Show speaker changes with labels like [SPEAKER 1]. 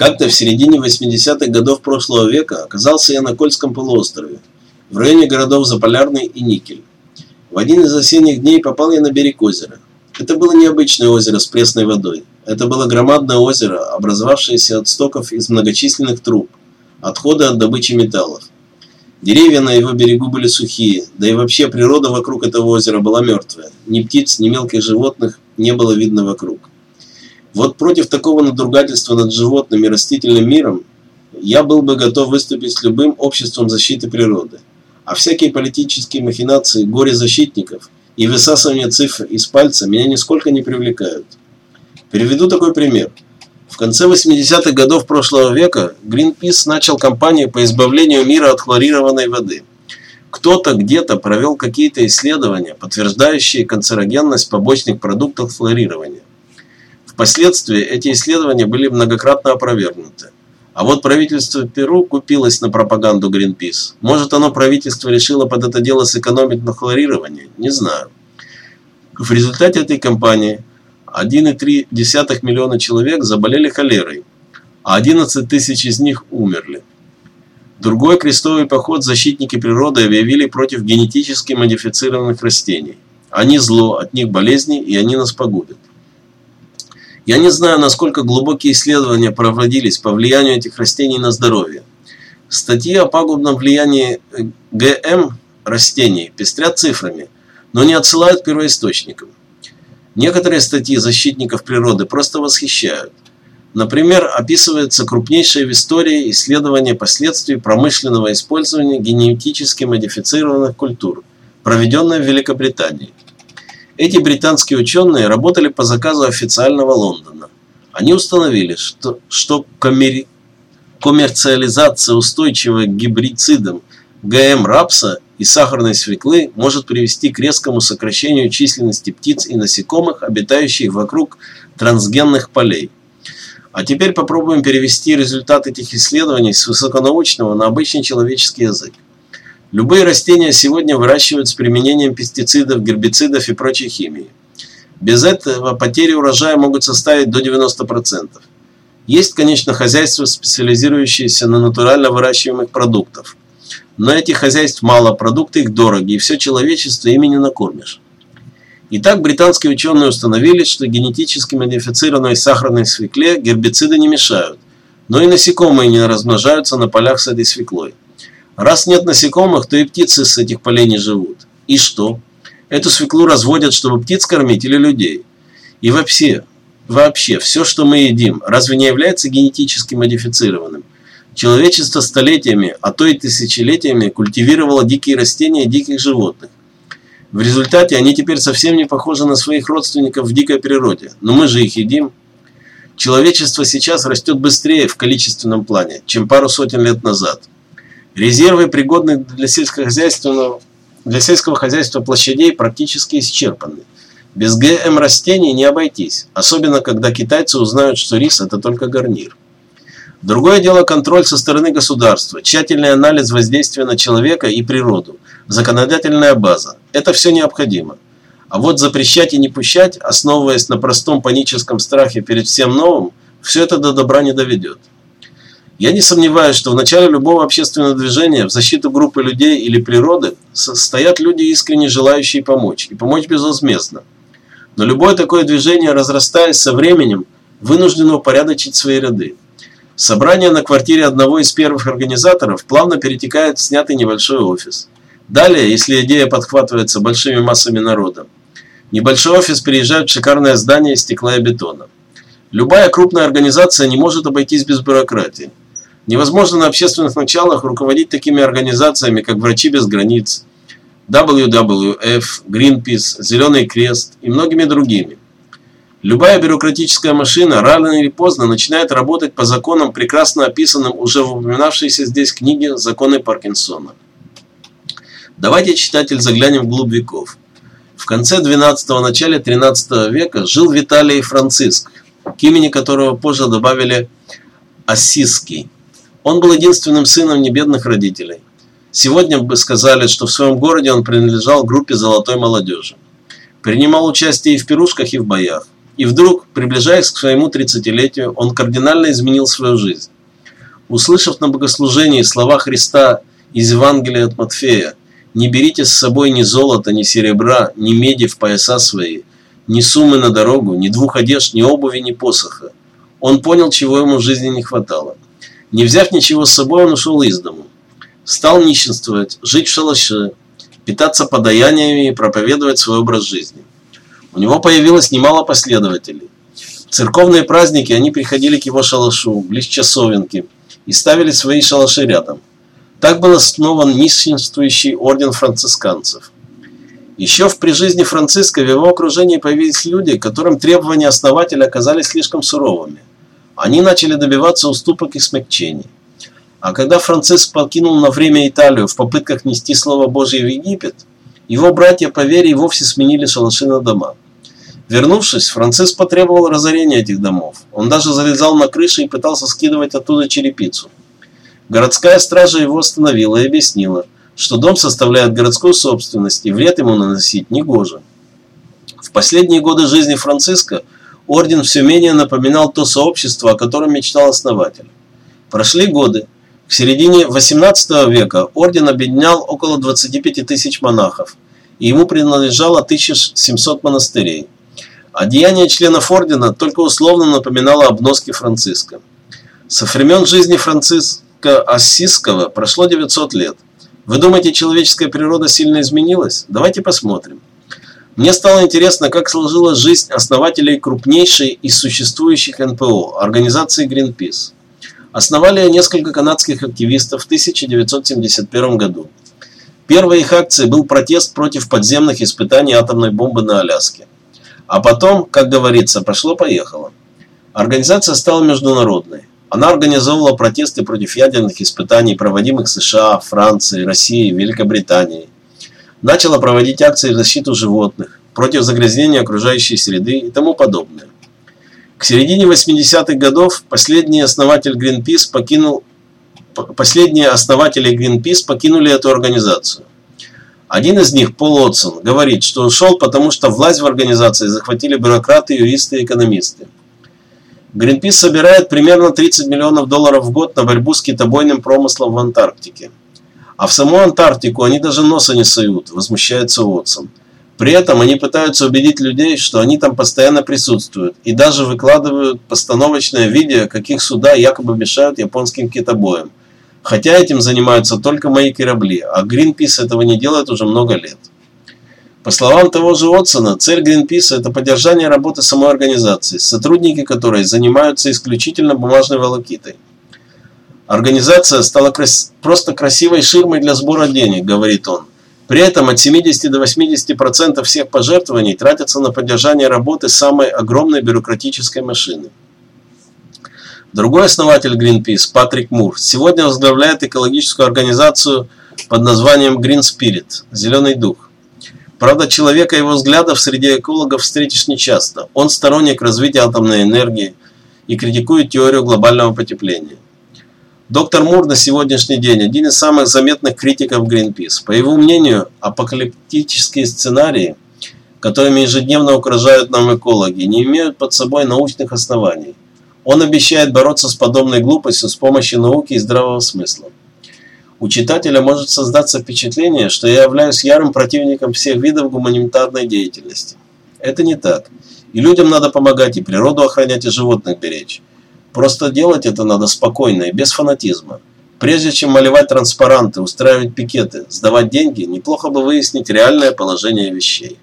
[SPEAKER 1] Как-то в середине 80-х годов прошлого века оказался я на Кольском полуострове, в районе городов Заполярный и Никель. В один из осенних дней попал я на берег озера. Это было необычное озеро с пресной водой. Это было громадное озеро, образовавшееся от стоков из многочисленных труб, отходы от добычи металлов. Деревья на его берегу были сухие, да и вообще природа вокруг этого озера была мертвая. Ни птиц, ни мелких животных не было видно вокруг. Вот против такого надругательства над животным и растительным миром я был бы готов выступить с любым обществом защиты природы. А всякие политические махинации горе-защитников и высасывание цифр из пальца меня нисколько не привлекают. Приведу такой пример. В конце 80-х годов прошлого века Greenpeace начал кампанию по избавлению мира от хлорированной воды. Кто-то где-то провел какие-то исследования, подтверждающие канцерогенность побочных продуктов хлорирования. Впоследствии эти исследования были многократно опровергнуты. А вот правительство Перу купилось на пропаганду Greenpeace. Может, оно правительство решило под это дело сэкономить на хлорировании? Не знаю. В результате этой кампании 1,3 миллиона человек заболели холерой, а 11 тысяч из них умерли. Другой крестовый поход защитники природы объявили против генетически модифицированных растений. Они зло, от них болезни, и они нас погубят. Я не знаю, насколько глубокие исследования проводились по влиянию этих растений на здоровье. Статьи о пагубном влиянии э, ГМ растений пестрят цифрами, но не отсылают первоисточникам. Некоторые статьи защитников природы просто восхищают. Например, описывается крупнейшее в истории исследование последствий промышленного использования генетически модифицированных культур, проведенное в Великобритании. Эти британские ученые работали по заказу официального Лондона. Они установили, что, что коммер... коммерциализация устойчивого к гибрицидам ГМ рапса и сахарной свеклы может привести к резкому сокращению численности птиц и насекомых, обитающих вокруг трансгенных полей. А теперь попробуем перевести результат этих исследований с высоконаучного на обычный человеческий язык. Любые растения сегодня выращивают с применением пестицидов, гербицидов и прочей химии. Без этого потери урожая могут составить до 90%. Есть, конечно, хозяйства, специализирующиеся на натурально выращиваемых продуктах. Но этих хозяйств мало, продукты их дороги, и все человечество ими не накормишь. Итак, британские ученые установили, что генетически модифицированной сахарной свекле гербициды не мешают, но и насекомые не размножаются на полях с этой свеклой. Раз нет насекомых, то и птицы с этих полей не живут. И что? Эту свеклу разводят, чтобы птиц кормить или людей. И вообще, вообще, все, что мы едим, разве не является генетически модифицированным? Человечество столетиями, а то и тысячелетиями культивировало дикие растения и диких животных. В результате они теперь совсем не похожи на своих родственников в дикой природе, но мы же их едим. Человечество сейчас растет быстрее в количественном плане, чем пару сотен лет назад. Резервы, пригодные для сельскохозяйственного для сельского хозяйства площадей практически исчерпаны. Без ГМ растений не обойтись, особенно когда китайцы узнают, что рис – это только гарнир. Другое дело контроль со стороны государства, тщательный анализ воздействия на человека и природу, законодательная база. Это все необходимо. А вот запрещать и не пущать, основываясь на простом паническом страхе перед всем новым, все это до добра не доведет. Я не сомневаюсь, что в начале любого общественного движения в защиту группы людей или природы стоят люди, искренне желающие помочь, и помочь безвозмездно. Но любое такое движение, разрастаясь со временем, вынуждено упорядочить свои ряды. Собрание на квартире одного из первых организаторов плавно перетекает в снятый небольшой офис. Далее, если идея подхватывается большими массами народа, небольшой офис переезжает в шикарное здание из стекла и бетона. Любая крупная организация не может обойтись без бюрократии. Невозможно на общественных началах руководить такими организациями, как «Врачи без границ», WWF, Greenpeace, Зеленый крест и многими другими. Любая бюрократическая машина рано или поздно начинает работать по законам, прекрасно описанным уже в упоминавшейся здесь книге «Законы Паркинсона». Давайте, читатель, заглянем вглубь веков. В конце 12-го, начале 13 века жил Виталий Франциск, к имени которого позже добавили Ассизский. Он был единственным сыном небедных родителей. Сегодня бы сказали, что в своем городе он принадлежал группе золотой молодежи. Принимал участие и в пирушках, и в боях. И вдруг, приближаясь к своему тридцатилетию, он кардинально изменил свою жизнь. Услышав на богослужении слова Христа из Евангелия от Матфея «Не берите с собой ни золота, ни серебра, ни меди в пояса свои, ни суммы на дорогу, ни двух одежд, ни обуви, ни посоха», он понял, чего ему в жизни не хватало. Не взяв ничего с собой, он ушел из дому. Стал нищенствовать, жить в шалаше, питаться подаяниями и проповедовать свой образ жизни. У него появилось немало последователей. В церковные праздники они приходили к его шалашу, близ часовенки, и ставили свои шалаши рядом. Так был основан нищенствующий орден францисканцев. Еще в при жизни Франциска в его окружении появились люди, которым требования основателя оказались слишком суровыми. Они начали добиваться уступок и смягчений. А когда Франциск покинул на время Италию в попытках нести Слово Божье в Египет, его братья по вере вовсе сменили шалаши на дома. Вернувшись, Франциск потребовал разорения этих домов. Он даже залезал на крыши и пытался скидывать оттуда черепицу. Городская стража его остановила и объяснила, что дом составляет городскую собственность и вред ему наносить негоже. В последние годы жизни Франциска орден все менее напоминал то сообщество, о котором мечтал основатель. Прошли годы, в середине XVIII века орден объединял около 25 тысяч монахов, и ему принадлежало 1700 монастырей. А деяние членов ордена только условно напоминало обноски Франциска. Со времен жизни Франциска Ассизского прошло 900 лет. Вы думаете, человеческая природа сильно изменилась? Давайте посмотрим. Мне стало интересно, как сложилась жизнь основателей крупнейшей из существующих НПО, организации Greenpeace. Основали несколько канадских активистов в 1971 году. Первой их акцией был протест против подземных испытаний атомной бомбы на Аляске. А потом, как говорится, пошло-поехало. Организация стала международной. Она организовывала протесты против ядерных испытаний, проводимых США, Францией, Россией, Великобританией. Начала проводить акции в защиту животных, против загрязнения окружающей среды и тому подобное. К середине 80-х годов последний основатель Greenpeace покинул последние основатели Greenpeace покинули эту организацию. Один из них, Пол Отсон, говорит, что ушел, потому что власть в организации захватили бюрократы, юристы и экономисты. Greenpeace собирает примерно 30 миллионов долларов в год на борьбу с китобойным промыслом в Антарктике. А в саму Антарктику они даже носа не суют, возмущается Отсон. При этом они пытаются убедить людей, что они там постоянно присутствуют, и даже выкладывают постановочное видео, каких суда якобы мешают японским китобоям. Хотя этим занимаются только мои корабли, а Greenpeace этого не делает уже много лет. По словам того же Отсона, цель Greenpeace – это поддержание работы самой организации, сотрудники которой занимаются исключительно бумажной волокитой. Организация стала крас просто красивой ширмой для сбора денег, говорит он. При этом от 70 до 80% всех пожертвований тратятся на поддержание работы самой огромной бюрократической машины. Другой основатель Greenpeace, Патрик Мур, сегодня возглавляет экологическую организацию под названием Green Spirit – «Зеленый дух». Правда, человека его взглядов среди экологов встретишь нечасто. Он сторонник развития атомной энергии и критикует теорию глобального потепления. Доктор Мур на сегодняшний день один из самых заметных критиков Greenpeace. По его мнению, апокалиптические сценарии, которыми ежедневно угрожают нам экологи, не имеют под собой научных оснований. Он обещает бороться с подобной глупостью с помощью науки и здравого смысла. У читателя может создаться впечатление, что я являюсь ярым противником всех видов гуманитарной деятельности. Это не так. И людям надо помогать, и природу охранять, и животных беречь. Просто делать это надо спокойно и без фанатизма. Прежде чем малевать транспаранты, устраивать пикеты, сдавать деньги, неплохо бы выяснить реальное положение вещей.